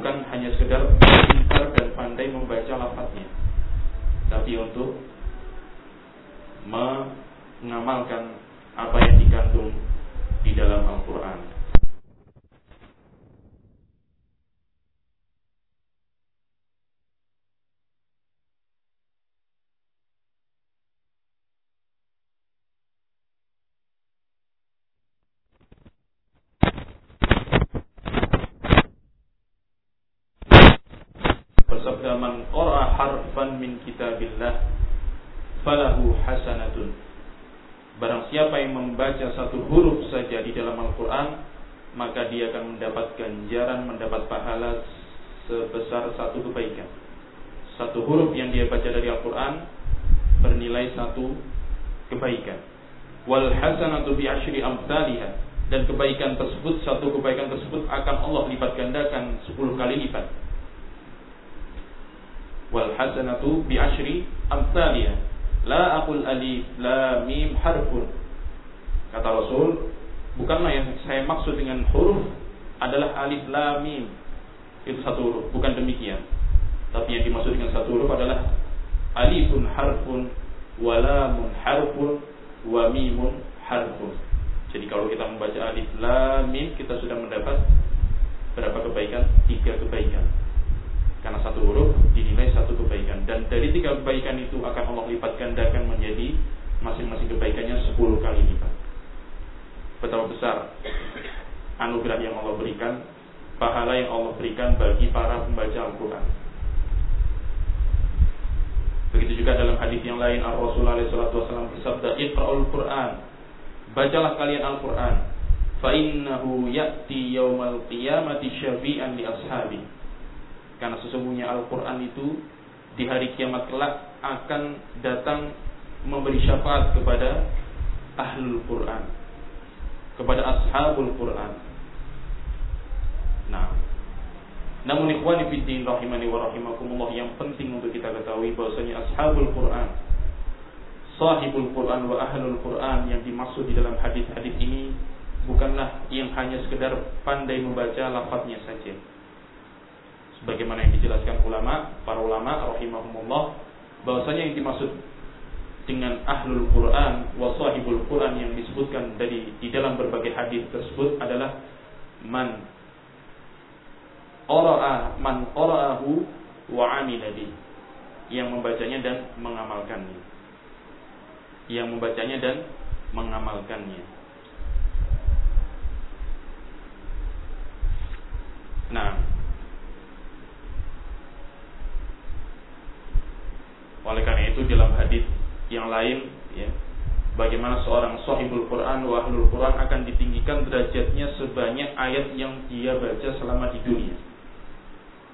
bukan hanya sekedar pintar dan pandai membaca lafadznya, tapi untuk mengamalkan apa yang dikandung di dalam Al-Quran. bersabda man qara harfan min kitabillah falahu hasanatun barang siapa yang membaca satu huruf saja di dalam Al-Qur'an maka dia akan mendapat ganjaran mendapat pahala sebesar satu kebaikan. Satu huruf yang dia baca dari Al-Qur'an bernilai satu kebaikan. Wal hasanatu bi asyri dan kebaikan tersebut satu kebaikan tersebut akan Allah lipat gandakan 10 kali lipat. Wal hasanatu bi asyri la aqul alif la mim harfun. Kata Rasul bukanlah yang saya maksud dengan huruf adalah alif lam mim. Itu satu huruf bukan demikian. Tapi yang dimaksud dengan satu huruf adalah alifun harfun wa lamun harfun wa mimun harfun. Jadi kalau kita membaca alif lam mim kita sudah mendapat berapa kebaikan? Tiga kebaikan. Karena satu huruf dinilai satu kebaikan. Dan dari tiga kebaikan itu akan Allah lipat gandakan menjadi masing-masing kebaikannya sepuluh kali lipat. Betapa besar anugerah yang Allah berikan, pahala yang Allah berikan bagi para pembaca Al-Quran. Begitu juga dalam hadis yang lain Rasulullah SAW bersabda, "Iqra'ul Quran." Bacalah kalian Al-Quran. Fa innahu ya'ti yaumal qiyamati syafi'an li ashabi karena sesungguhnya Al-Quran itu di hari kiamat kelak akan datang memberi syafaat kepada ahlul Quran, kepada ashabul Quran. Nah, namun ikhwani fiddin rahimani wa rahimakumullah yang penting untuk kita ketahui bahwasanya ashabul Quran, sahibul Quran wa ahlul Quran yang dimaksud di dalam hadis-hadis ini bukanlah yang hanya sekedar pandai membaca lafaznya saja. Sebagaimana yang dijelaskan ulama, para ulama rahimahumullah bahwasanya yang dimaksud dengan ahlul Quran wa sahibul Quran yang disebutkan dari di dalam berbagai hadis tersebut adalah man qara'a man qara'ahu wa amila yang membacanya dan mengamalkannya. Yang membacanya dan mengamalkannya. Nah. Oleh karena itu dalam hadis yang lain ya, bagaimana seorang sahibul Quran wa ahlul Quran akan ditinggikan derajatnya sebanyak ayat yang dia baca selama di dunia.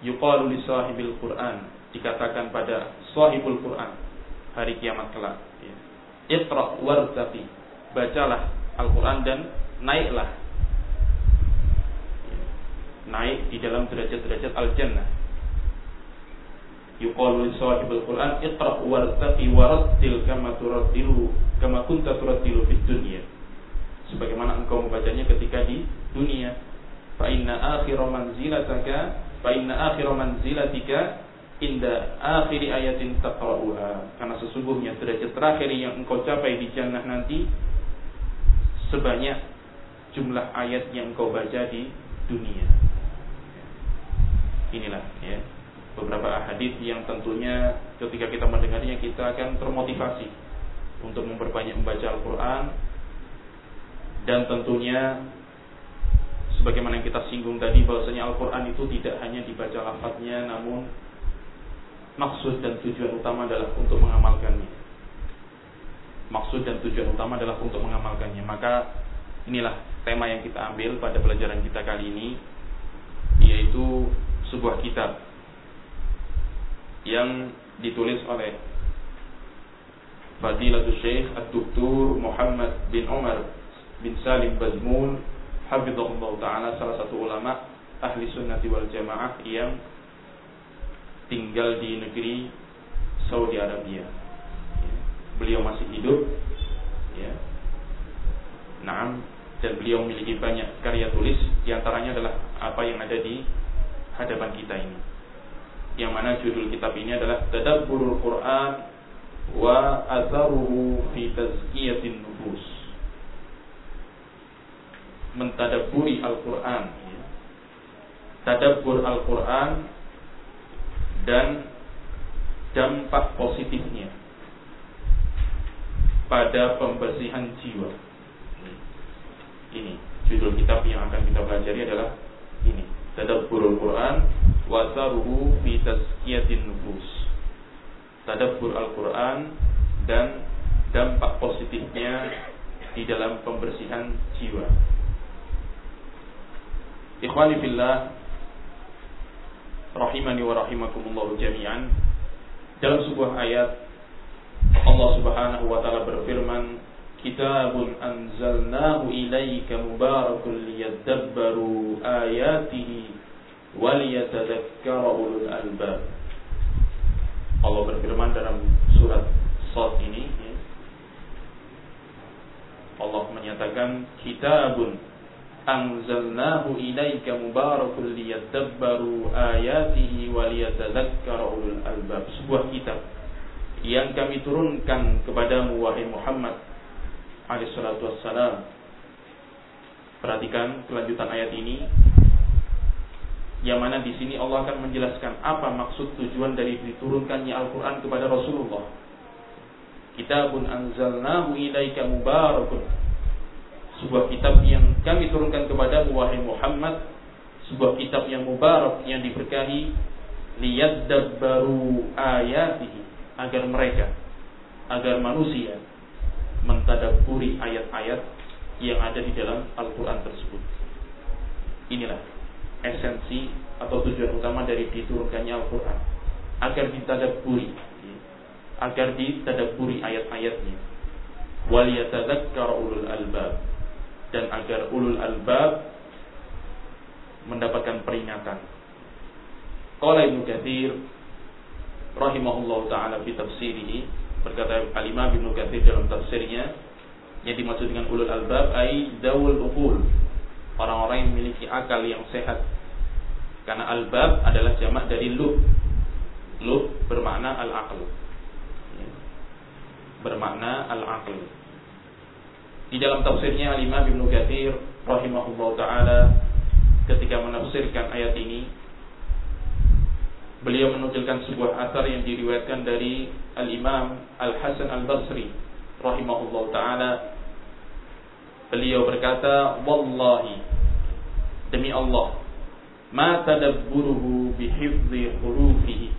Yuqalu li sahibil Quran. Dikatakan pada sahibul Quran hari kiamat kelak. Ya. Iqra wartaqi bacalah Al-Quran dan naiklah. Ya. naik di dalam derajat-derajat al-jannah. Yuqalu li sahibul Quran iqra wartaqi warattil kama turattilu kama kunta turattilu fid dunya. Sebagaimana engkau membacanya ketika di dunia. Fa inna akhir manzilataka fa inna akhir manzilatika inda akhiri ayatin taqra'uha. Karena sesungguhnya derajat terakhir yang engkau capai di jannah nanti sebanyak jumlah ayat yang engkau baca di dunia. Inilah ya beberapa hadis yang tentunya ketika kita mendengarnya kita akan termotivasi untuk memperbanyak membaca Al-Quran. Dan tentunya sebagaimana yang kita singgung tadi bahwasanya Al-Quran itu tidak hanya dibaca lafadznya namun maksud dan tujuan utama adalah untuk mengamalkannya. Maksud dan tujuan utama adalah untuk mengamalkannya. Maka inilah tema yang kita ambil pada pelajaran kita kali ini yaitu sebuah kitab yang ditulis oleh Fadilatul Syekh Ad-Duktur Muhammad bin Umar bin Salim Bazmun Hafizahullah Ta'ala salah satu ulama ahli sunnati wal jamaah yang tinggal di negeri Saudi Arabia beliau masih hidup ya Naam dan beliau memiliki banyak karya tulis di antaranya adalah apa yang ada di hadapan kita ini. Yang mana judul kitab ini adalah Tadabburul Quran wa atharuhu fi tazkiyatin nufus. Mentadabburi Al-Quran. Tadabbur Al-Quran dan dampak positifnya pada pembersihan jiwa. Ini judul kitab yang akan kita pelajari adalah ini Al-Quran Wasaruhu fi tazkiyatin nufus Al-Quran Dan dampak positifnya Di dalam pembersihan jiwa Ikhwani fillah Rahimani wa rahimakumullahu jami'an Dalam sebuah ayat Allah subhanahu wa ta'ala berfirman kitabun anzalnahu ilaika mubarakun liyadabbaru ayatihi waliyatadhakkara ulul albab Allah berfirman dalam surat Sad ini ya. Allah menyatakan kitabun anzalnahu ilaika mubarakun liyadabbaru ayatihi waliyatadhakkara ulul albab sebuah kitab yang kami turunkan kepadamu wahai Muhammad alaihissalatu wassalam. Perhatikan kelanjutan ayat ini. Yang mana di sini Allah akan menjelaskan apa maksud tujuan dari diturunkannya Al-Quran kepada Rasulullah. Kitabun anzalnahu ilaika mubarakun. Sebuah kitab yang kami turunkan kepada wahai Muhammad. Sebuah kitab yang mubarak yang diberkahi. Liyadabbaru ayatihi. Agar mereka, agar manusia mentadaburi ayat-ayat yang ada di dalam Al-Quran tersebut. Inilah esensi atau tujuan utama dari diturunkannya Al-Quran. Agar ditadaburi. Agar ditadaburi ayat-ayatnya. Ulul albab. Dan agar ulul albab mendapatkan peringatan. Qala Ibnu Katsir rahimahullah taala fi tafsirihi berkata Al-Imam Ibnu Katsir dalam tafsirnya yang dimaksud dengan ulul albab ai dawul uqul orang-orang yang memiliki akal yang sehat karena albab adalah jamak dari lub lub bermakna al-aql ya. bermakna al-aql di dalam tafsirnya Al-Imam Ibnu Katsir rahimahullah taala ketika menafsirkan ayat ini beliau menukilkan sebuah asar yang diriwayatkan dari Al-Imam Al-Hasan Al-Basri rahimahullah taala. Beliau berkata wallahi demi Allah ma tadabburuhu bihifdhi hurufihi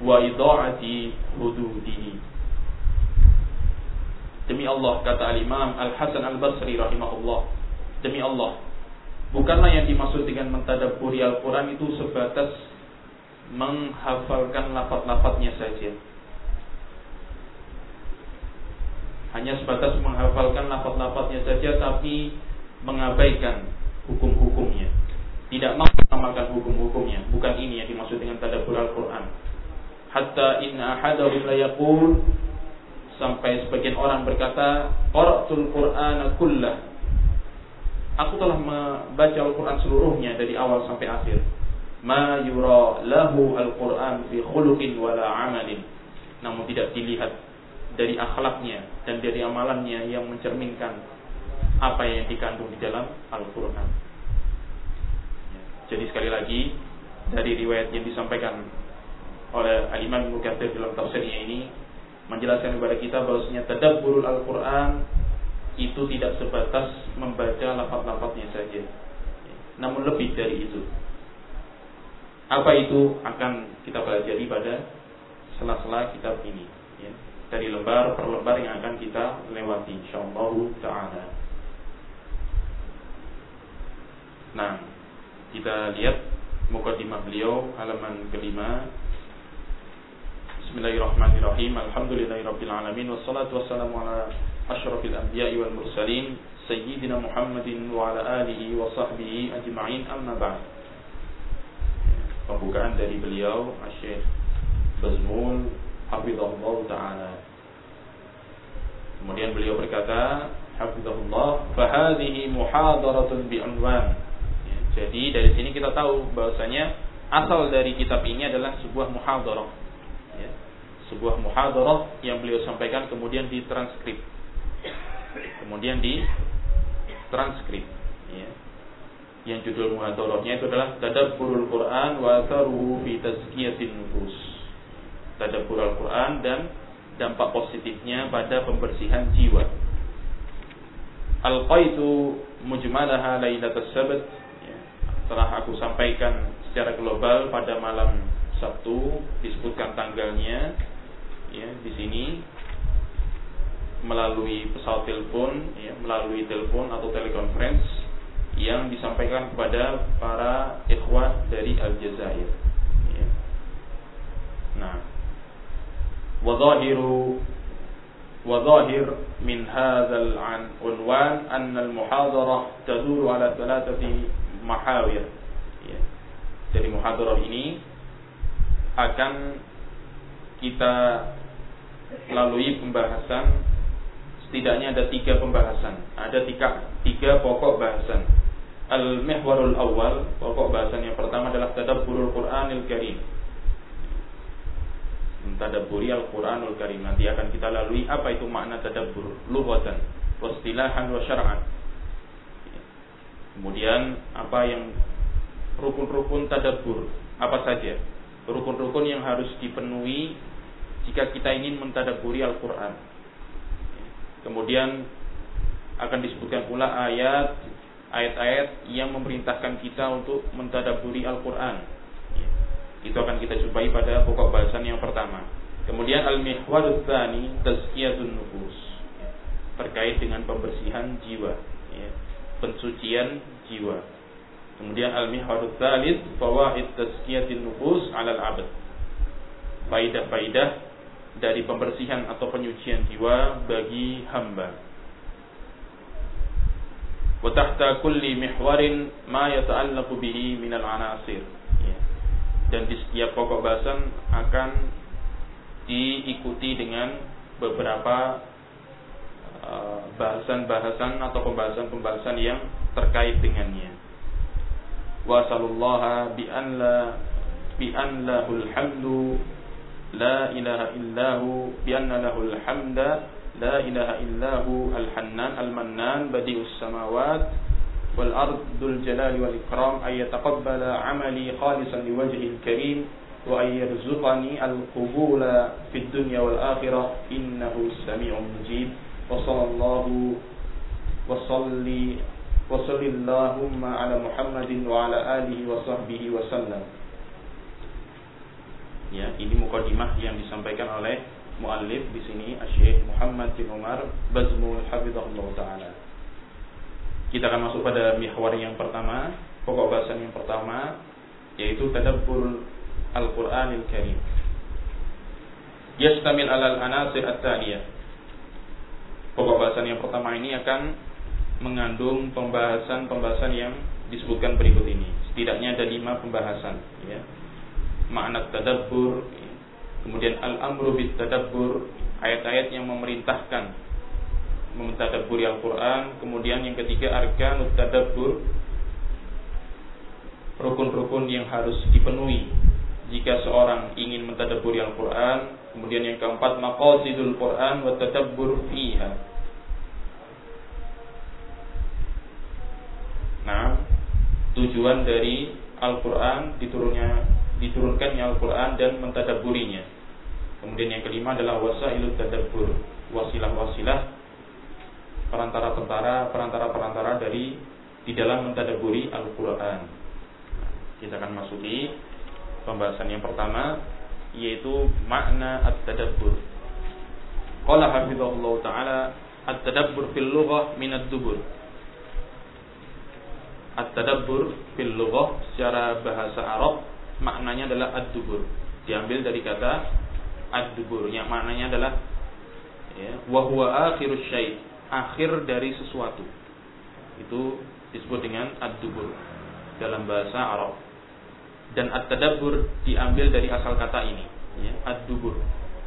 wa idha'ati hududihi demi Allah kata Al-Imam Al-Hasan Al-Basri rahimahullah demi Allah Bukanlah yang dimaksud dengan mentadaburi Al-Quran itu sebatas menghafalkan lafaz-lafaznya saja. Hanya sebatas menghafalkan lafaz-lafaznya saja tapi mengabaikan hukum-hukumnya. Tidak mau mengamalkan hukum-hukumnya. Bukan ini yang dimaksud dengan tadabur Al-Quran. Hatta inna ahadahum la sampai sebagian orang berkata, "Qara'tul Qur'ana kullah." Aku telah membaca Al-Quran seluruhnya dari awal sampai akhir. Ma yura lahu Al-Quran fi khuluqin wala amalin. Namun tidak dilihat dari akhlaknya dan dari amalannya yang mencerminkan apa yang dikandung di dalam Al-Quran. Jadi sekali lagi dari riwayat yang disampaikan oleh Al-Imam Ibnu dalam tafsirnya ini menjelaskan kepada kita bahwasanya tadabburul Al-Quran itu tidak sebatas membaca lafaz-lafaznya saja. Namun lebih dari itu. Apa itu akan kita pelajari pada sela-sela kitab ini. Ya. Dari lembar per lembar yang akan kita lewati. InsyaAllah ta'ala. Nah, kita lihat mukadimah beliau halaman kelima Bismillahirrahmanirrahim. Alhamdulillahirrabbilalamin. wassalatu wassalamu ala ashrafil anbiya'i wal mursalin sayyidina Muhammadin wa ala alihi wa sahbihi ajma'in amma ba'd. Pembukaan dari beliau Asyik Bazmul hafizahullah taala. Kemudian beliau berkata, hafizahullah, fahadihi muhadaratun bi'anwan. Ya, jadi dari sini kita tahu bahwasanya asal dari kitab ini adalah sebuah muhadarah sebuah muhadarah yang beliau sampaikan kemudian ditranskrip. Kemudian di transkrip. Ya. Yang judul muhadarahnya itu adalah Tadabburul Quran wa Tharuhu fi Tazkiyatin Nufus. Tadabbur Al-Quran dan dampak positifnya pada pembersihan jiwa. Al-Qaitu mujmalaha lailatul sabat ya, telah aku sampaikan secara global pada malam Sabtu disebutkan tanggalnya ya di sini melalui pesawat telepon ya melalui telepon atau telekonferensi yang disampaikan kepada para ikhwah dari Aljazair ya. nah wadhahiru وظاهر من هذا العنوان أن المحاضرة تدور على ثلاثة محاور ya. dari muhadarah ini akan kita lalui pembahasan setidaknya ada tiga pembahasan. Ada tiga, tiga pokok bahasan. Al-mihwarul awal pokok bahasan yang pertama adalah tadabburul Qur'anil Karim. Mentadaburi Al-Quranul Karim. Nanti akan kita lalui apa itu makna tadabbur lughatan wastilahan wa syar'an. Kemudian apa yang rukun-rukun tadabbur? Apa saja? Rukun-rukun yang harus dipenuhi jika kita ingin mentadaburi Al-Quran kemudian akan disebutkan pula ayat ayat-ayat yang memerintahkan kita untuk mentadaburi Al-Quran itu akan kita jumpai pada pokok bahasan yang pertama. Kemudian al-mihwar tsani tazkiyatun nufus. Terkait dengan pembersihan jiwa, pensucian jiwa. Kemudian al-mihwar tsalits fawaid tazkiyatin nufus 'ala al-'abd. Faidah-faidah dari pembersihan atau penyucian jiwa bagi hamba. Wa tahta kulli mihwarin ma yata'allaqu bihi min al-'anasir dan di setiap pokok bahasan akan diikuti dengan beberapa uh, bahasan-bahasan atau pembahasan-pembahasan yang terkait dengannya. Wa sallallahu bi an la bi an hamdu la ilaha illahu bi anna lahul hamda la ilaha illahu al-hannan al-mannan badi'us samawat والأرض ذو الجلال والإكرام أن يتقبل عملي خالصا لوجهه الكريم وأن يرزقني القبول في الدنيا والآخرة إنه السميع المجيب وصلى الله وصلي وصل اللهم على محمد وعلى آله وصحبه وسلم. Ya, ini mukadimah yang disampaikan oleh muallif di sini Syekh Muhammad bin Umar Bazmul Hafizahullah taala. Kita akan masuk pada mihwar yang pertama, pokok bahasan yang pertama yaitu tadabbur Al-Qur'anil Karim. Yastamil alal anasir at-taliyah. Pokok bahasan yang pertama ini akan mengandung pembahasan-pembahasan yang disebutkan berikut ini. Setidaknya ada lima pembahasan. Ya. Makna tadabbur, kemudian al-amru bit tadabbur, ayat-ayat yang memerintahkan mentadaburi Al-Quran kemudian yang ketiga arkanut tadabbur rukun-rukun yang harus dipenuhi. Jika seorang ingin mentadaburi Al-Quran kemudian yang keempat maqasidul Quran wa tadabbur fiha. Nah tujuan dari Al-Quran diturunnya diturunkannya Al-Quran dan mentadaburinya kemudian yang kelima adalah wasailut tadabbur wasilah-wasilah perantara-perantara perantara-perantara dari di dalam mentadaburi Al-Qur'an. Kita akan masuki pembahasan yang pertama yaitu makna at-tadabbur. Qala hafizahullah taala at-tadabbur fil lughah min ad-dubur. At-tadabbur fil lughah secara bahasa Arab maknanya adalah ad-dubur. Diambil dari kata ad-dubur yang maknanya adalah ya wa huwa akhirus syai' akhir dari sesuatu. Itu disebut dengan ad-dubur dalam bahasa Arab. Dan at-tadabbur diambil dari asal kata ini, ya, ad-dubur.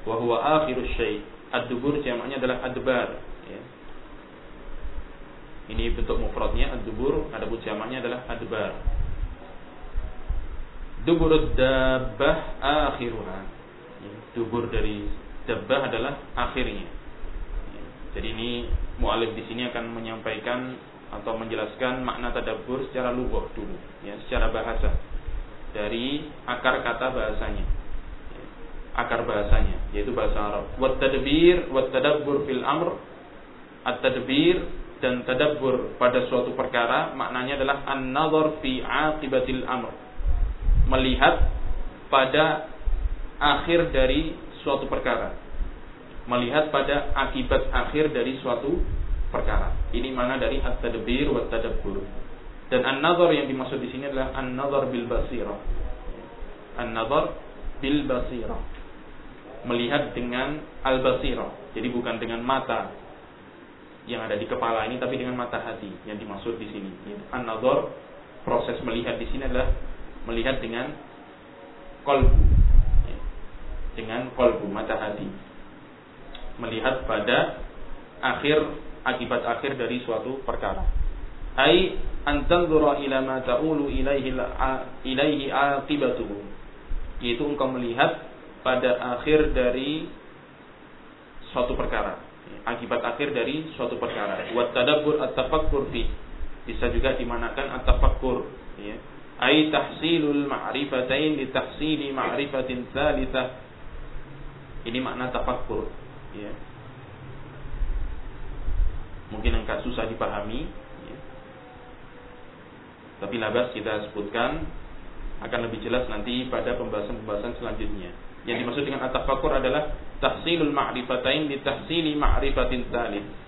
Wa huwa akhirus syai'. Ad-dubur jamaknya adalah adbar, ya. Ini bentuk mufradnya ad-dubur, adapun jamaknya adalah adbar. Dubur dabbah akhiruha. Ya, dubur dari dabbah adalah akhirnya. Ya, jadi ini mualif di sini akan menyampaikan atau menjelaskan makna tadabbur secara lughah dulu, ya, secara bahasa dari akar kata bahasanya. Ya, akar bahasanya yaitu bahasa Arab. Wat tadbir wat tadabbur fil amr at-tadbir dan tadabbur pada suatu perkara maknanya adalah an-nazar fi aqibatil amr melihat pada akhir dari suatu perkara. Melihat pada akibat akhir dari suatu perkara. Ini mana dari at-tadbir wa tadabbur. Dan an-nazar yang dimaksud di sini adalah an-nazar bil basirah. An-nazar bil basirah. Melihat dengan al-basirah. Jadi bukan dengan mata yang ada di kepala ini tapi dengan mata hati yang dimaksud di sini. An-nazar proses melihat di sini adalah melihat dengan kolbu. Dengan kolbu mata hati melihat pada akhir akibat akhir dari suatu perkara. Ai antanzura ila ma ta'ulu ilaihi ilaihi aqibatuhu. Yaitu engkau melihat pada akhir dari suatu perkara. Akibat akhir dari suatu perkara. Wa tadabbur at-tafakkur fi. Bisa juga dimanakan at-tafakkur. Ya ay tahsilul ma'rifatain li tahsili ma'rifatin ini makna tafakkur ya. Mungkin agak susah dipahami ya. tapi labas kita sebutkan akan lebih jelas nanti pada pembahasan-pembahasan selanjutnya. Yang dimaksud dengan at-tafakkur adalah tahsilul ma'rifatain li tahsili ma'rifatin tsalits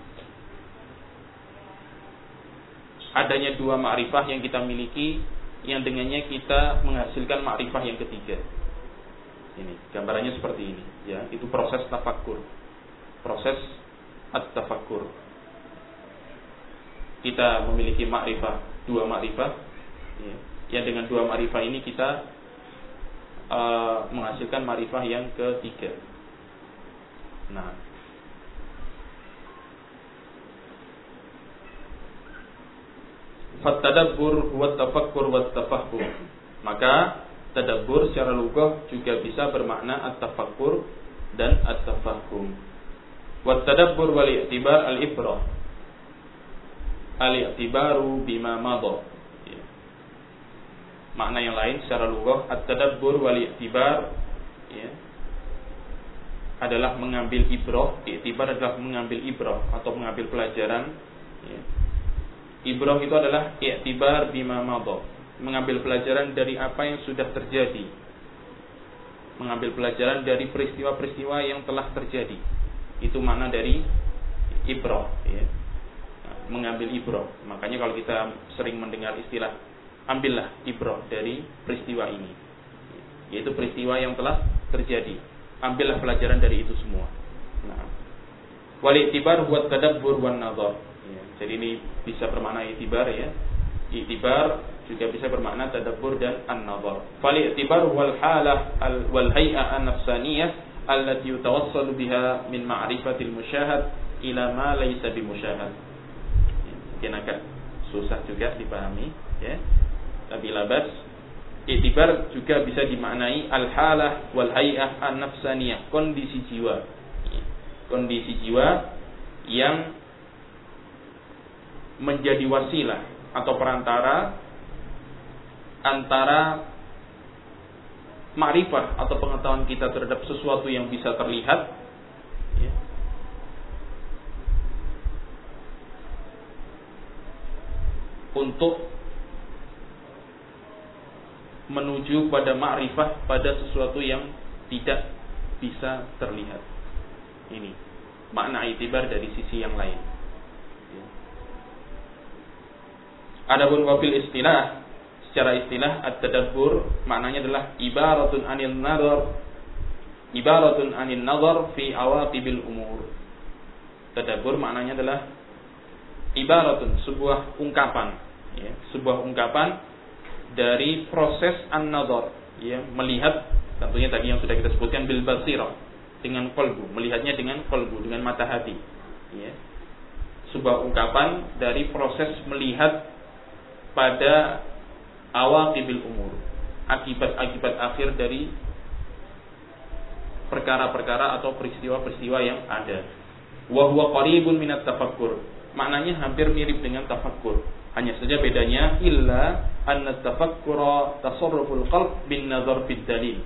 adanya dua ma'rifah yang kita miliki yang dengannya kita menghasilkan makrifah yang ketiga. Ini gambarannya seperti ini, ya. Itu proses tafakur. Proses at-tafakkur. Kita memiliki makrifah, dua makrifah. Ya. Yang dengan dua makrifah ini kita uh, menghasilkan makrifah yang ketiga. Nah, Fattadabbur huwa tafakkur wa tafahum. Maka tadabbur secara lugah juga bisa bermakna at-tafakkur dan at-tafahum. Wa tadabbur wal i'tibar al-ibrah. Al-i'tibaru bima madha. Ya. Makna yang lain secara lugah at-tadabbur wal i'tibar ya, adalah mengambil ibrah, i'tibar adalah mengambil ibrah atau mengambil pelajaran ya Ibrah itu adalah i'tibar bima madha, mengambil pelajaran dari apa yang sudah terjadi. Mengambil pelajaran dari peristiwa-peristiwa yang telah terjadi. Itu makna dari ibrah ya. Mengambil ibrah. Makanya kalau kita sering mendengar istilah ambillah ibrah dari peristiwa ini. Yaitu peristiwa yang telah terjadi. Ambillah pelajaran dari itu semua. Nah, wal i'tibar buat tadabbur wan nazar jadi ini bisa bermakna itibar ya. Itibar juga bisa bermakna tadabbur dan an-nazar. Fal itibar wal halah al wal hay'ah an-nafsaniyah allati yutawassalu biha min ma'rifatil musyahad ila ma laysa bimusyahad. Ya, mungkin agak susah juga dipahami ya. Tapi labas itibar juga bisa dimaknai al-halah wal hay'ah an-nafsaniyah, kondisi jiwa. Ya, kondisi jiwa yang menjadi wasilah atau perantara antara makrifat atau pengetahuan kita terhadap sesuatu yang bisa terlihat ya, untuk menuju pada makrifat pada sesuatu yang tidak bisa terlihat. Ini makna itibar dari sisi yang lain. Adapun wafil istilah secara istilah at-tadabbur maknanya adalah ibaratun anil nazar ibaratun anil nazar fi awaqibil umur. Tadabbur maknanya adalah ibaratun sebuah ungkapan ya, sebuah ungkapan dari proses an-nazar ya, melihat tentunya tadi yang sudah kita sebutkan bil basirah dengan kolbu, melihatnya dengan kolbu, dengan mata hati. Ya. Sebuah ungkapan dari proses melihat pada awal kibil umur akibat-akibat akhir dari perkara-perkara atau peristiwa-peristiwa yang ada. Wa huwa qaribun minat tafakkur. Maknanya hampir mirip dengan tafakkur. Hanya saja bedanya illa anna tafakkura tasarruful qalb bin nazar fid dalil.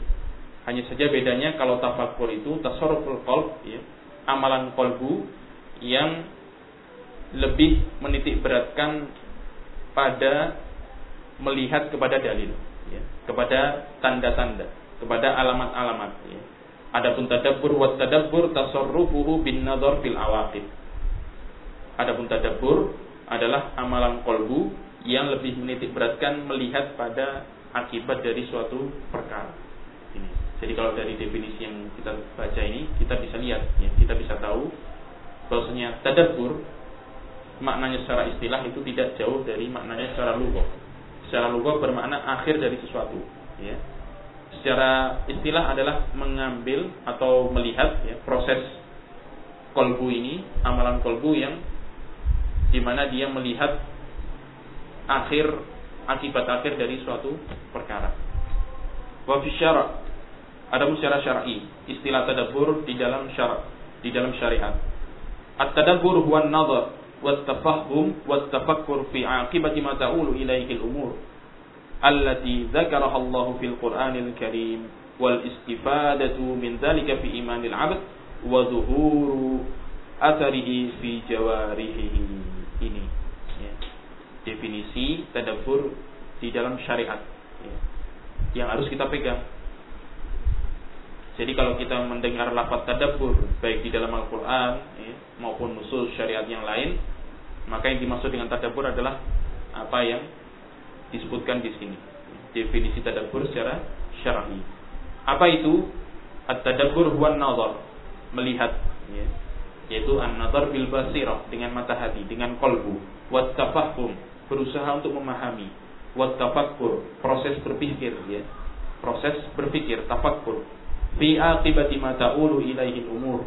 Hanya saja bedanya kalau tafakkur itu tasarruful qalb ya, amalan kolbu yang lebih menitik beratkan pada melihat kepada dalil, ya, kepada tanda-tanda, kepada alamat-alamat. Ya. Adapun tadabbur wa tadabbur tasarrufuhu bin nadhar fil awaqib. Adapun tadabbur adalah amalan kolbu yang lebih menitik beratkan melihat pada akibat dari suatu perkara. Ini. Jadi kalau dari definisi yang kita baca ini, kita bisa lihat, ya, kita bisa tahu bahwasanya tadabbur maknanya secara istilah itu tidak jauh dari maknanya secara lughah. Secara lughah bermakna akhir dari sesuatu, ya secara istilah adalah mengambil atau melihat ya, proses kolbu ini, amalan kolbu yang di mana dia melihat akhir akibat akhir dari suatu perkara. Wa fi syara' ada secara syar'i istilah tadabbur di dalam syara' di dalam syariat. At-tadabbur huwa an-nazar fi 'aqibati ma ta'ulu ilaihi al-umur allati dzakaraha Allah fil Qur'anil Karim wal istifadatu min dzalika fi imanil 'abd wa zuhuru atharihi fi jawarihi ini ya. definisi tadabbur di dalam syariat ya. yang harus kita pegang jadi kalau kita mendengar lafaz tadabbur baik di dalam Al-Qur'an ya, maupun nusus syariat yang lain maka yang dimaksud dengan tadabbur adalah apa yang disebutkan di sini. Definisi tadabbur secara syar'i. Apa itu? At-tadabbur huwa nazar, melihat ya. Yaitu an-nazar bil basirah dengan mata hati, dengan kolbu. Wat tafahum, berusaha untuk memahami. Wat tafakkur, proses berpikir ya. Proses berpikir, tafakkur. Fi aqibati ma ta'ulu ilaihi umur.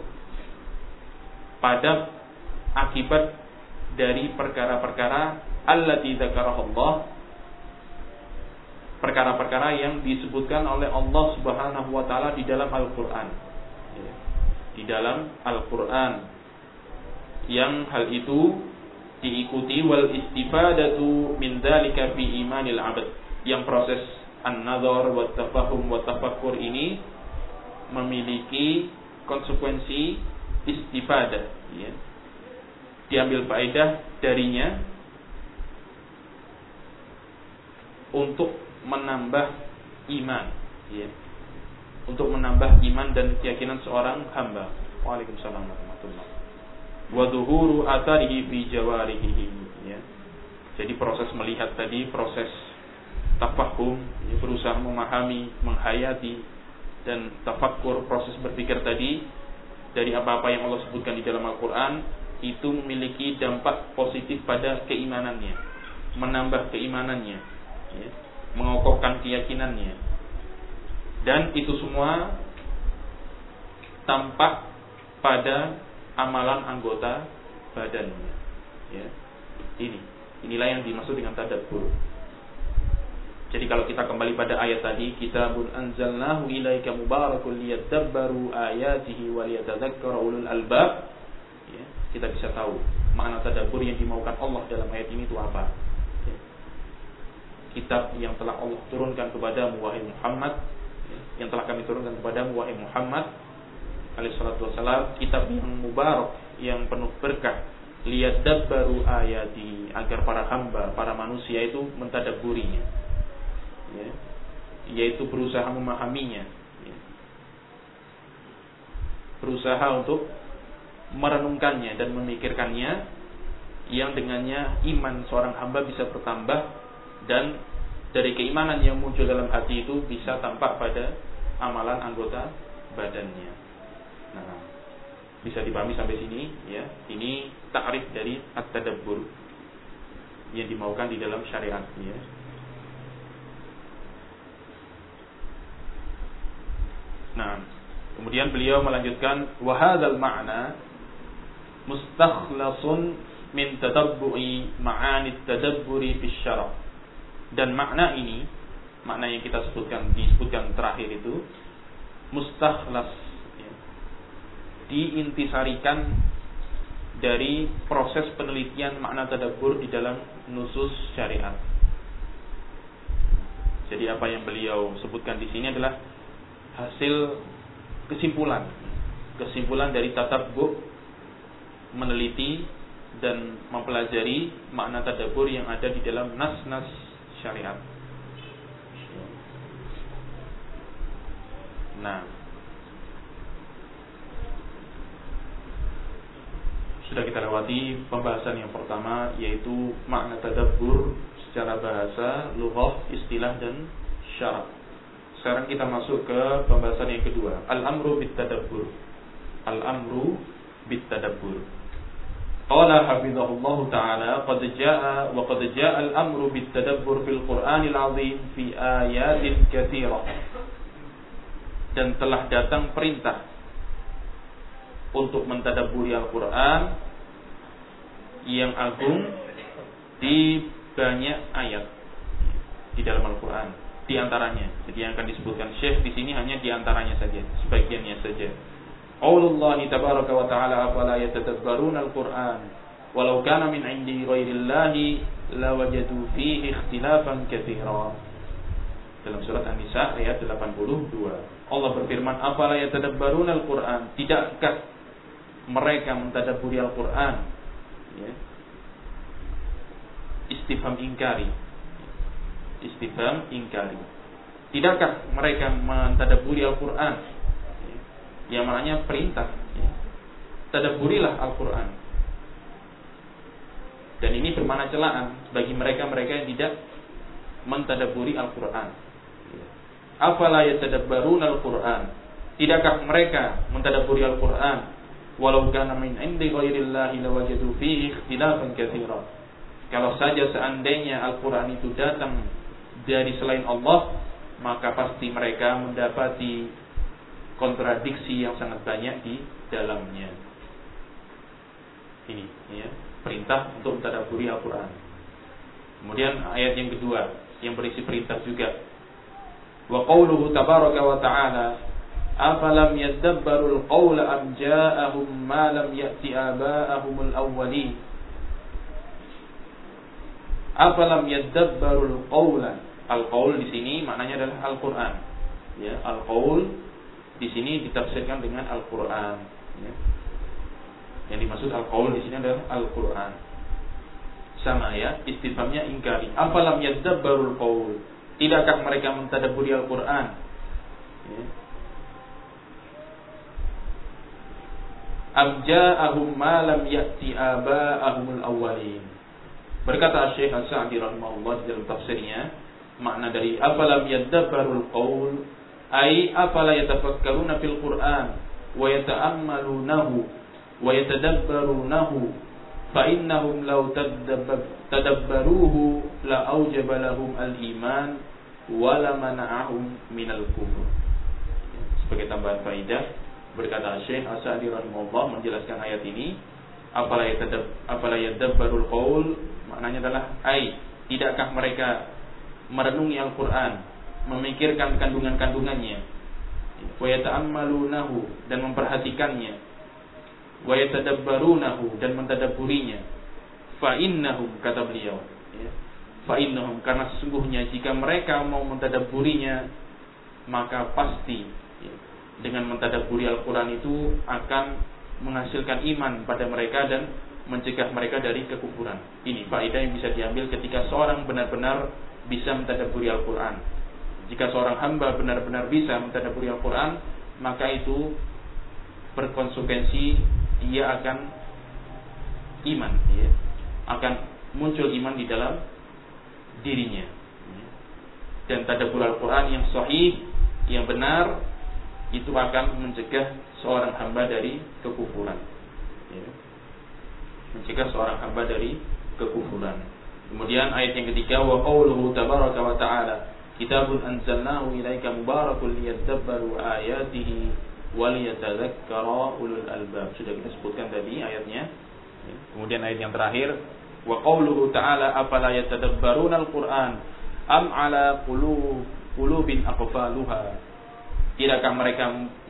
Pada akibat dari perkara-perkara allati dzakaraha Allah perkara-perkara yang disebutkan oleh Allah Subhanahu wa taala di dalam Al-Qur'an. Di dalam Al-Qur'an. Yang hal itu diikuti wal istifadatu min dzalika fi imanil 'abd. Yang proses an-nazar wa tafahum wa tafakkur ini memiliki konsekuensi istifadah ya. Diambil faedah darinya untuk menambah iman ya. Untuk menambah iman dan keyakinan seorang hamba. Waalaikumsalam warahmatullahi wa atharihi fi jawarihi ya. Jadi proses melihat tadi proses tafahum ya, berusaha memahami menghayati dan tafakkur proses berpikir tadi dari apa-apa yang Allah sebutkan di dalam Al-Quran itu memiliki dampak positif pada keimanannya menambah keimanannya ya mengokohkan keyakinannya. Dan itu semua tampak pada amalan anggota badannya. Ya. Ini, inilah yang dimaksud dengan tadabbur. Jadi kalau kita kembali pada ayat tadi, kitabun anzalnahu ilaika mubarakun liyadabbaru ayatihi wa ulul albab. Ya, kita bisa tahu makna tadabbur yang dimaukan Allah dalam ayat ini itu apa. Kitab yang telah Allah turunkan kepada wahai Muhammad. Yang telah kami turunkan kepada wahai Muhammad alaihissalatu wassalam. Kitab yang mubarak yang penuh berkah. Lihat baru ayati agar para hamba para manusia itu mentadaburinya ya, yaitu berusaha memahaminya ya. berusaha untuk merenungkannya dan memikirkannya yang dengannya iman seorang hamba bisa bertambah dan dari keimanan yang muncul dalam hati itu bisa tampak pada amalan anggota badannya. Nah, bisa dipahami sampai sini ya. Ini takrif dari at-tadabbur yang dimaukan di dalam syariat ya. Nah, kemudian beliau melanjutkan wahadzal ma'na mustakhlasun min tadabbu'i ma'ani tadabburi fi syara' dan makna ini makna yang kita sebutkan disebutkan terakhir itu mustakhlas ya, diintisarikan dari proses penelitian makna tadabbur di dalam nusus syariat. Jadi apa yang beliau sebutkan di sini adalah hasil kesimpulan, kesimpulan dari tatabbu meneliti dan mempelajari makna tadabbur yang ada di dalam nas-nas syariat. Nah, sudah kita lewati pembahasan yang pertama yaitu makna tadabbur secara bahasa, lughah, istilah dan syarat. Sekarang kita masuk ke pembahasan yang kedua, al-amru bit tadabbur. Al-amru bit tadabbur. Qala hafizahullah taala qad jaa wa qad jaa al-amru bit fil Qur'anil azim fi ayatin katsirah dan telah datang perintah untuk mentadaburi Al-Quran yang agung di banyak ayat di dalam Al-Quran di antaranya jadi yang akan disebutkan Syekh di sini hanya di antaranya saja sebagiannya saja Allah tabaraka wa ta'ala afala yatadabbaruna al-Quran walau kana min indi ghairillahi lawajadu fihi ikhtilafan katsira dalam surat An-Nisa ayat 82 Allah berfirman, "Afala yatadabbaruna al-Qur'an?" Tidakkah mereka mentadabburi Al-Qur'an? Ya. Istifham ingkari. Istifham ingkari. Tidakkah mereka mentadabburi Al-Qur'an? Ya. Yang maknanya perintah. Tadabburilah Al-Qur'an. Dan ini bermakna celaan bagi mereka-mereka yang tidak mentadabburi Al-Qur'an. Afala yatadabbaruna al-Qur'an? Tidakkah mereka mentadabburi Al-Qur'an? Walau kana min indi ghairillahi lawajadu fihi ikhtilafan katsira. Kalau saja seandainya Al-Qur'an itu datang dari selain Allah, maka pasti mereka mendapati kontradiksi yang sangat banyak di dalamnya. Ini ya, perintah untuk mentadaburi Al-Qur'an. Kemudian ayat yang kedua yang berisi perintah juga. Wa qawluhu tabaraka wa ta'ala afalam yadabbarul qawla am ja'ahum ma lam ya'ti aba'ahumul awwalin. Afalam yadabbarul qawla Al-Qaul di sini maknanya adalah Al-Quran. Ya, Al-Qaul di sini ditafsirkan dengan Al-Quran. Ya. Yang dimaksud Al-Qaul di sini adalah Al-Quran. Sama ya, istifamnya ingkari. Apalam yadabbarul qaul? Tidakkah mereka mentadaburi Al-Quran? Ya. Am ja'ahum ma lam ya'ti aba'ahumul awwalin. Berkata Syekh As-Sa'di rahimahullah dalam tafsirnya, makna dari afalam yadabbarul qaul ay afala yatafakkaruna fil Qur'an wa yata'ammalunahu wa yatadabbarunahu fa innahum law tadabbaruhu la aujaba lahum al-iman wala mana'ahum minal kufur. Sebagai tambahan faidah, berkata Syekh Asadi rahimahullah menjelaskan ayat ini, apala yatadab apala yadabbarul qaul maknanya adalah ai tidakkah mereka merenungi Al-Qur'an, memikirkan kandungan-kandungannya, wa yata'ammalunahu dan memperhatikannya, wa yatadabbarunahu dan mentadabburinya. Fa innahum kata beliau, ya, fa'innahum karena sesungguhnya jika mereka mau mentadaburinya maka pasti ya, dengan mentadaburi Al-Quran itu akan menghasilkan iman pada mereka dan mencegah mereka dari kekufuran. Ini faedah yang bisa diambil ketika seorang benar-benar bisa mentadaburi Al-Quran. Jika seorang hamba benar-benar bisa mentadaburi Al-Quran, maka itu berkonsekuensi dia akan iman, ya. akan muncul iman di dalam dirinya. Dan tadabbur Al-Quran yang sahih, yang benar, itu akan mencegah seorang hamba dari kekufuran. Ya. Mencegah seorang hamba dari kekufuran. Kemudian ayat yang ketiga wa qauluhu tabaraka wa ta'ala Kitabun anzalnahu ilaika mubarakun liyadabbaru ayatihi wa liyatadzakkara ulul albab. Sudah kita sebutkan tadi ayatnya. Kemudian ayat yang terakhir wa qawluhu ta'ala afala yatadabbaruna al-Qur'an am ala qulub qulubin aqfaluha tidakkah mereka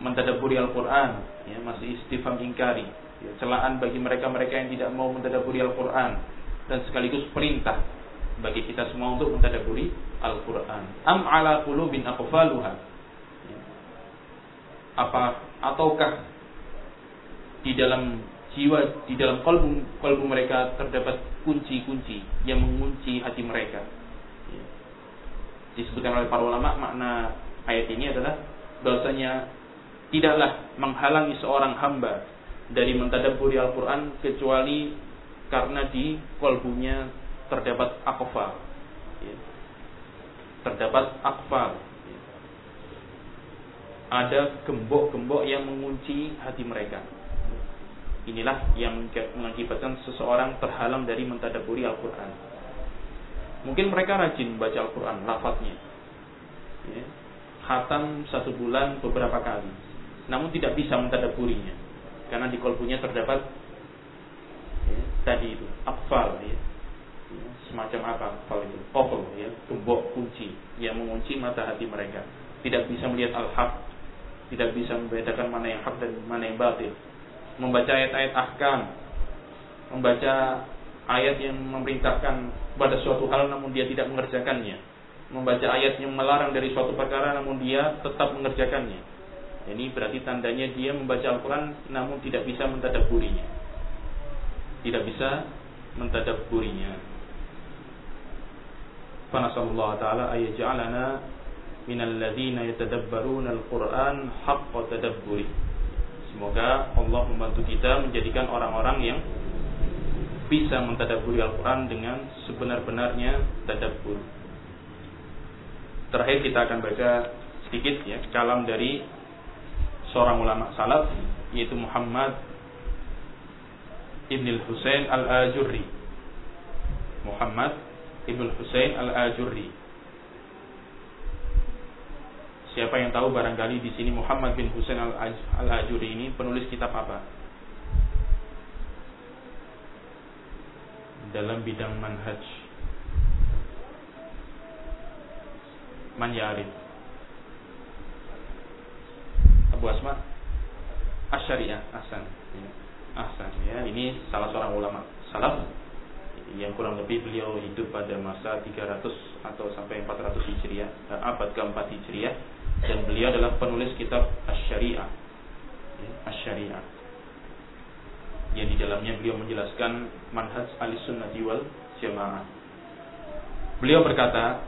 mentadaburi Al-Qur'an ya masih istifham ingkari ya, celaan bagi mereka-mereka yang tidak mau mentadaburi Al-Qur'an dan sekaligus perintah bagi kita semua untuk mentadaburi Al-Qur'an. Am ala qulubin aqfaluha. Apa ataukah di dalam jiwa di dalam kalbu kalbu mereka terdapat kunci-kunci yang mengunci hati mereka? Disebutkan oleh para ulama makna ayat ini adalah bahwasanya tidaklah menghalangi seorang hamba dari mentadaburi Al-Quran kecuali karena di kolbunya terdapat akfal ya. terdapat akfal ya. ada gembok-gembok yang mengunci hati mereka inilah yang mengakibatkan seseorang terhalang dari mentadaburi Al-Quran mungkin mereka rajin membaca Al-Quran lafadznya ya. khatam satu bulan beberapa kali namun tidak bisa mentadaburinya karena di kolbunya terdapat tadi itu akfal ya. semacam apa akfal itu? Kokol ya. Gembok kunci yang mengunci mata hati mereka. Tidak bisa melihat al-haq. Tidak bisa membedakan mana yang hak dan mana yang batil. Membaca ayat-ayat ahkam. Membaca ayat yang memerintahkan pada suatu hal namun dia tidak mengerjakannya. Membaca ayat yang melarang dari suatu perkara namun dia tetap mengerjakannya. Ini berarti tandanya dia membaca Al-Quran namun tidak bisa mentadaburinya. Tidak bisa mentadaburinya. Fanasallahu ta'ala ayyaj'alana minal ladhina yatadabbaruna al-Quran haqqa tadabburi. Semoga Allah membantu kita menjadikan orang-orang yang bisa mentadaburi Al-Quran dengan sebenar-benarnya tadabbur. Terakhir kita akan baca sedikit ya kalam dari seorang ulama salaf yaitu Muhammad Ibn Husain Al-Ajurri Muhammad Ibn Husain Al-Ajurri Siapa yang tahu barangkali di sini Muhammad bin Husain Al-Ajuri ini penulis kitab apa? Dalam bidang manhaj. Man yarif. Abu Asma Asyariah Ahsan ya. Ahsan ya ini salah seorang ulama salaf yang kurang lebih beliau hidup pada masa 300 atau sampai 400 Hijriah eh, abad keempat Hijriah. Dan beliau adalah penulis kitab Asyariah. Ya, Asyariah. Yang di dalamnya beliau menjelaskan manhaj al-sunnah wal jamaah. Beliau berkata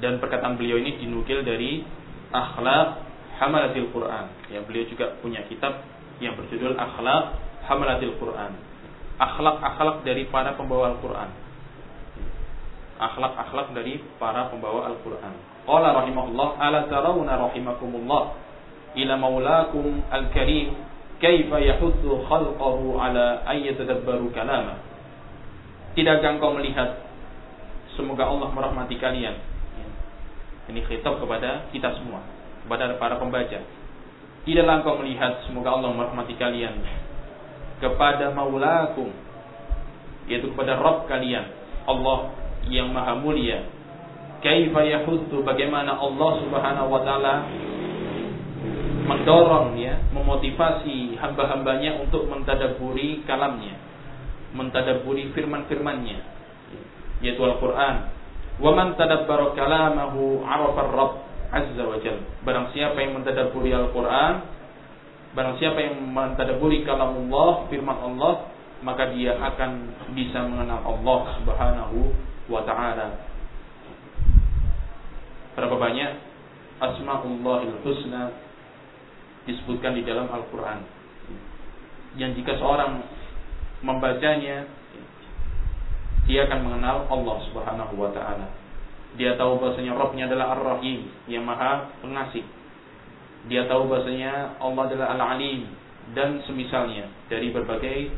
dan perkataan beliau ini dinukil dari akhlak hamalatil Quran. Yang beliau juga punya kitab yang berjudul akhlak hamalatil Quran. Akhlak-akhlak dari para pembawa Al-Quran. Akhlak-akhlak dari para pembawa Al-Quran. Qala rahimahullah ala tarawna rahimakumullah ila maulakum al-karim kaifa yahuddu khalqahu ala ayyatadabbaru kalama. Tidakkah engkau melihat semoga Allah merahmati kalian ini khitab kepada kita semua, kepada para pembaca. Tidaklah engkau melihat semoga Allah merahmati kalian. Kepada maulakum yaitu kepada Rabb kalian. Allah yang maha mulia. Kaifa yahuddu bagaimana Allah Subhanahu wa taala mendorong ya memotivasi hamba-hambanya untuk mentadaburi kalamnya. Mentadaburi firman-firmannya yaitu Al-Qur'an. Wa man tadabbara kalamahu arafa rabb azza wa jalla. Barang siapa yang mentadabburi Al-Qur'an, barang siapa yang mentadabburi kalamullah, firman Allah, maka dia akan bisa mengenal Allah Subhanahu wa taala. Berapa banyak asmaullahil husna disebutkan di dalam Al-Qur'an. Yang jika seorang membacanya dia akan mengenal Allah Subhanahu wa taala. Dia tahu bahasanya Rabbnya adalah Ar-Rahim, yang Maha Pengasih. Dia tahu bahasanya Allah adalah Al-Alim dan semisalnya dari berbagai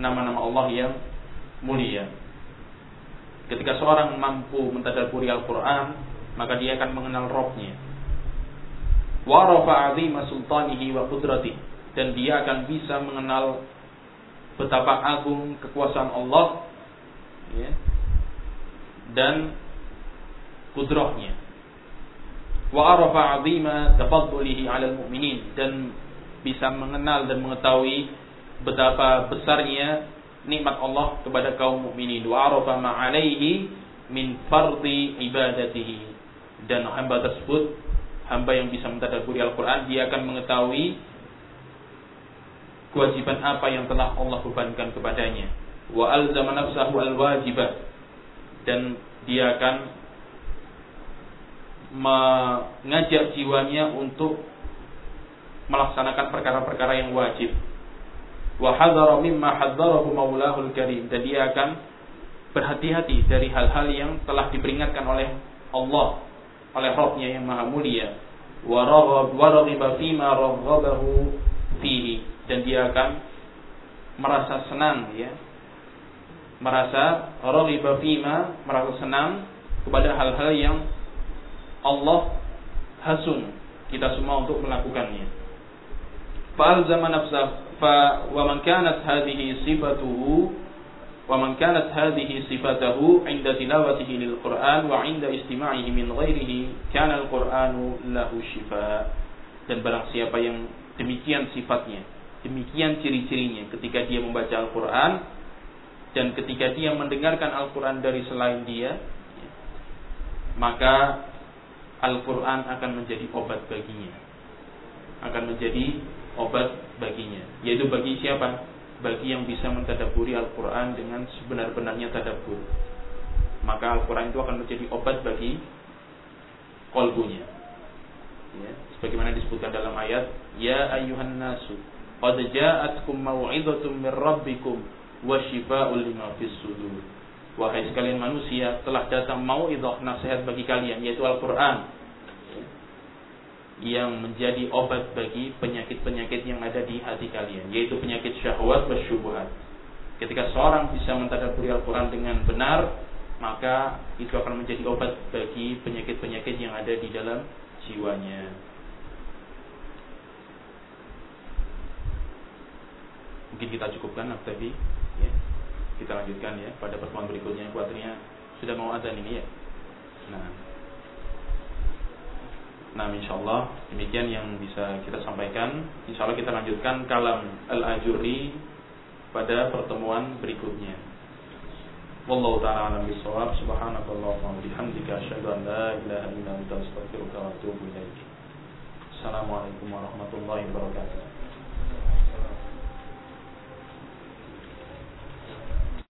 nama-nama Allah yang mulia. Ketika seorang mampu mentadaburi Al-Qur'an, maka dia akan mengenal Rabbnya. Wa rafa 'azima sultanihi wa qudratihi dan dia akan bisa mengenal betapa agung kekuasaan Allah ya, dan kudrahnya. Wa arafa 'azima tafaddulihi 'alal mu'minin dan bisa mengenal dan mengetahui betapa besarnya nikmat Allah kepada kaum mukminin. Wa arafa ma 'alaihi min fardi ibadatihi dan hamba tersebut hamba yang bisa mentadaburi Al-Qur'an dia akan mengetahui kewajiban apa yang telah Allah bebankan kepadanya wa alzama nafsahu al-wajibat dan dia akan mengajak jiwanya untuk melaksanakan perkara-perkara yang wajib. Wa hadzara maulahul karim. Dan dia akan berhati-hati dari hal-hal yang telah diperingatkan oleh Allah oleh Rabbnya yang maha mulia. Wa raghiba fima fihi. Dan dia akan merasa senang ya. Merasa raghiba merasa senang kepada hal-hal yang Allah hasun kita semua untuk melakukannya. Fa'alzama nafsah fa wa man kanat hadhihi sifatuhu wa man kanat hadhihi sifatuhu 'inda tilawatihi lil Qur'an wa 'inda istima'ihi min ghairihi kana al-Qur'anu lahu shifa. Dan barang siapa yang demikian sifatnya, demikian ciri-cirinya ketika dia membaca Al-Qur'an dan ketika dia mendengarkan Al-Quran dari selain dia, maka Al-Quran akan menjadi obat baginya. Akan menjadi obat baginya. Yaitu bagi siapa? Bagi yang bisa mentadaburi Al-Quran dengan sebenar-benarnya tadabur. Maka Al-Quran itu akan menjadi obat bagi kolbunya. Ya, sebagaimana disebutkan dalam ayat, Ya ayuhan nasu, qad ja'atkum maw'idatum min rabbikum wa shifa'ul lima fis sudur Wahai sekalian manusia, telah datang mau mauidhah nasihat bagi kalian yaitu Al-Qur'an yang menjadi obat bagi penyakit-penyakit yang ada di hati kalian, yaitu penyakit syahwat dan syubhat. Ketika seorang bisa mentadaburi Al-Qur'an dengan benar, maka itu akan menjadi obat bagi penyakit-penyakit yang ada di dalam jiwanya. Mungkin kita cukupkan Abtabi ya kita lanjutkan ya pada pertemuan berikutnya. Kuatrinya sudah mau ada ini ya? Nah. Nah insyaallah demikian yang bisa kita sampaikan. Insyaallah kita lanjutkan kalam al-ajuri pada pertemuan berikutnya. Wallahu taala alam bisawab. Subhanakallahumma wa bihamdika asyhadu an la ilaha illa anta astaghfiruka wa atubu ilaik. Assalamualaikum warahmatullahi wabarakatuh